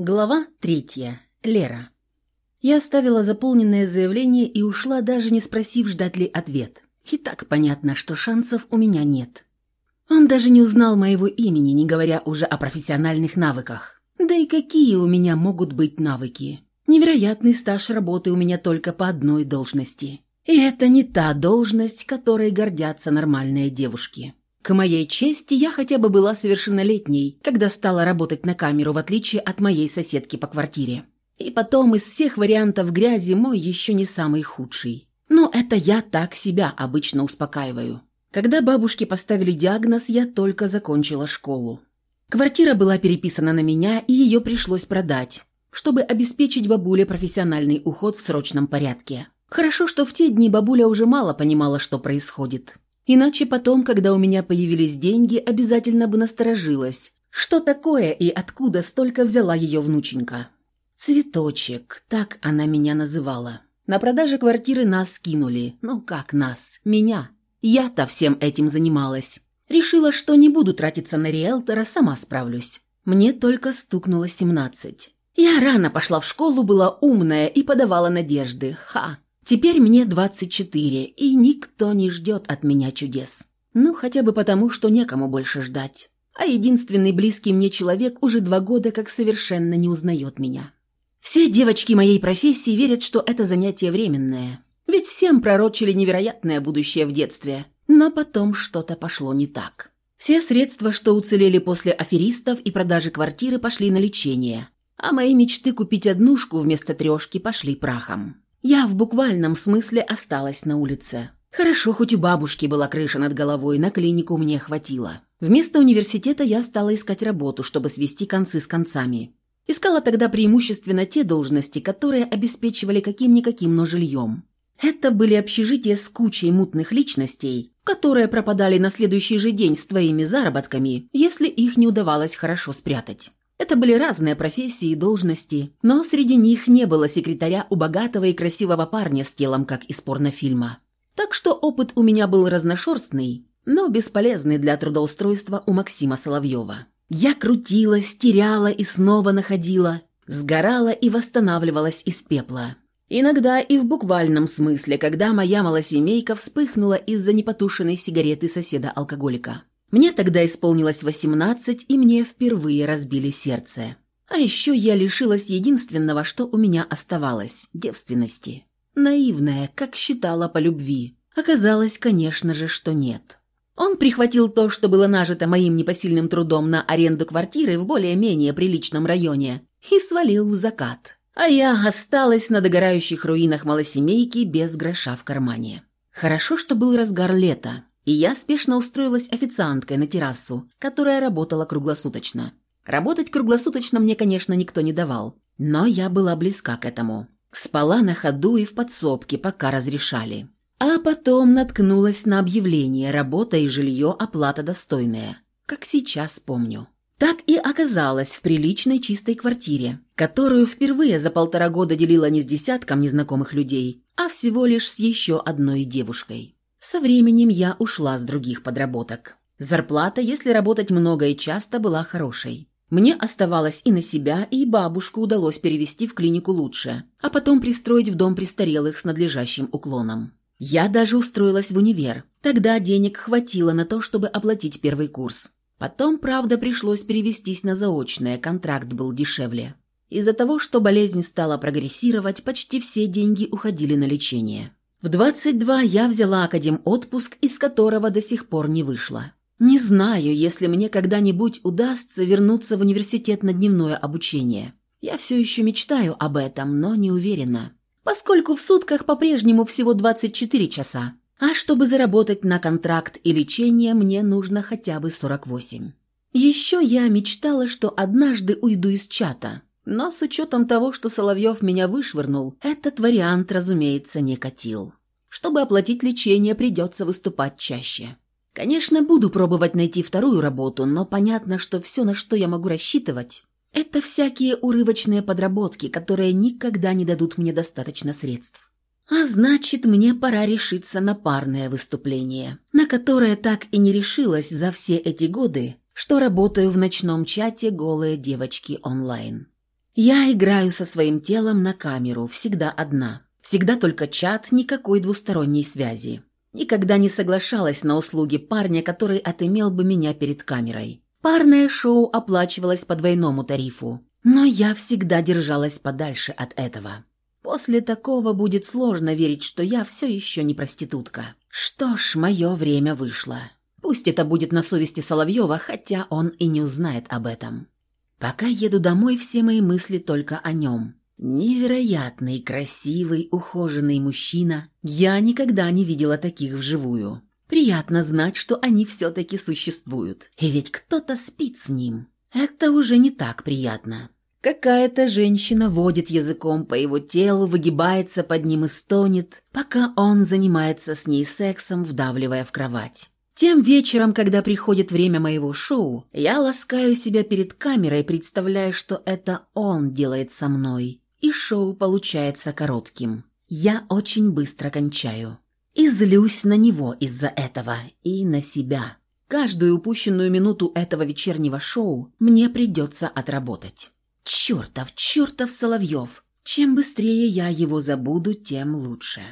Глава третья. Лера. Я оставила заполненное заявление и ушла, даже не спросив, ждать ли ответ. И так понятно, что шансов у меня нет. Он даже не узнал моего имени, не говоря уже о профессиональных навыках. Да и какие у меня могут быть навыки? Невероятный стаж работы у меня только по одной должности. И это не та должность, которой гордятся нормальные девушки. К моей чести, я хотя бы была совершеннолетней, когда стала работать на камеру, в отличие от моей соседки по квартире. И потом из всех вариантов грязи мой еще не самый худший. Но это я так себя обычно успокаиваю. Когда бабушке поставили диагноз, я только закончила школу. Квартира была переписана на меня, и ее пришлось продать, чтобы обеспечить бабуле профессиональный уход в срочном порядке. Хорошо, что в те дни бабуля уже мало понимала, что происходит. Иначе потом, когда у меня появились деньги, обязательно бы насторожилась. Что такое и откуда столько взяла ее внученька? «Цветочек», так она меня называла. На продаже квартиры нас скинули. Ну как нас? Меня. Я-то всем этим занималась. Решила, что не буду тратиться на риэлтора, сама справлюсь. Мне только стукнуло семнадцать. Я рано пошла в школу, была умная и подавала надежды. Ха! Теперь мне 24, и никто не ждет от меня чудес. Ну, хотя бы потому, что некому больше ждать. А единственный близкий мне человек уже два года как совершенно не узнает меня. Все девочки моей профессии верят, что это занятие временное. Ведь всем пророчили невероятное будущее в детстве. Но потом что-то пошло не так. Все средства, что уцелели после аферистов и продажи квартиры, пошли на лечение. А мои мечты купить однушку вместо трешки пошли прахом. Я в буквальном смысле осталась на улице. Хорошо, хоть у бабушки была крыша над головой, на клинику мне хватило. Вместо университета я стала искать работу, чтобы свести концы с концами. Искала тогда преимущественно те должности, которые обеспечивали каким-никаким, но жильем. Это были общежития с кучей мутных личностей, которые пропадали на следующий же день с твоими заработками, если их не удавалось хорошо спрятать. Это были разные профессии и должности, но среди них не было секретаря у богатого и красивого парня с телом, как из порнофильма. Так что опыт у меня был разношерстный, но бесполезный для трудоустройства у Максима Соловьева. Я крутилась, теряла и снова находила, сгорала и восстанавливалась из пепла. Иногда и в буквальном смысле, когда моя малосемейка вспыхнула из-за непотушенной сигареты соседа-алкоголика. Мне тогда исполнилось 18, и мне впервые разбили сердце. А еще я лишилась единственного, что у меня оставалось – девственности. Наивная, как считала по любви. Оказалось, конечно же, что нет. Он прихватил то, что было нажито моим непосильным трудом на аренду квартиры в более-менее приличном районе, и свалил в закат. А я осталась на догорающих руинах малосемейки без гроша в кармане. Хорошо, что был разгар лета, и я спешно устроилась официанткой на террасу, которая работала круглосуточно. Работать круглосуточно мне, конечно, никто не давал, но я была близка к этому. Спала на ходу и в подсобке, пока разрешали. А потом наткнулась на объявление «Работа и жилье, оплата достойная», как сейчас помню. Так и оказалось в приличной чистой квартире, которую впервые за полтора года делила не с десятком незнакомых людей, а всего лишь с еще одной девушкой. Со временем я ушла с других подработок. Зарплата, если работать много и часто, была хорошей. Мне оставалось и на себя, и бабушку удалось перевести в клинику лучше, а потом пристроить в дом престарелых с надлежащим уклоном. Я даже устроилась в универ. Тогда денег хватило на то, чтобы оплатить первый курс. Потом, правда, пришлось перевестись на заочное, контракт был дешевле. Из-за того, что болезнь стала прогрессировать, почти все деньги уходили на лечение. В 22 я взяла академ отпуск, из которого до сих пор не вышла. Не знаю, если мне когда-нибудь удастся вернуться в университет на дневное обучение. Я все еще мечтаю об этом, но не уверена. Поскольку в сутках по-прежнему всего 24 часа. А чтобы заработать на контракт и лечение, мне нужно хотя бы 48. Еще я мечтала, что однажды уйду из чата – но с учетом того, что Соловьев меня вышвырнул, этот вариант, разумеется, не катил. Чтобы оплатить лечение, придется выступать чаще. Конечно, буду пробовать найти вторую работу, но понятно, что все, на что я могу рассчитывать, это всякие урывочные подработки, которые никогда не дадут мне достаточно средств. А значит, мне пора решиться на парное выступление, на которое так и не решилась за все эти годы, что работаю в ночном чате «Голые девочки онлайн». Я играю со своим телом на камеру, всегда одна. Всегда только чат, никакой двусторонней связи. Никогда не соглашалась на услуги парня, который отымел бы меня перед камерой. Парное шоу оплачивалось по двойному тарифу, но я всегда держалась подальше от этого. После такого будет сложно верить, что я все еще не проститутка. Что ж, мое время вышло. Пусть это будет на совести Соловьева, хотя он и не узнает об этом. Пока еду домой, все мои мысли только о нем. Невероятный, красивый, ухоженный мужчина. Я никогда не видела таких вживую. Приятно знать, что они все-таки существуют. И ведь кто-то спит с ним. Это уже не так приятно. Какая-то женщина водит языком по его телу, выгибается под ним и стонет, пока он занимается с ней сексом, вдавливая в кровать. Тем вечером, когда приходит время моего шоу, я ласкаю себя перед камерой, представляя, что это он делает со мной. И шоу получается коротким. Я очень быстро кончаю. И злюсь на него из-за этого и на себя. Каждую упущенную минуту этого вечернего шоу мне придется отработать. Чертов, чертов Соловьев! Чем быстрее я его забуду, тем лучше.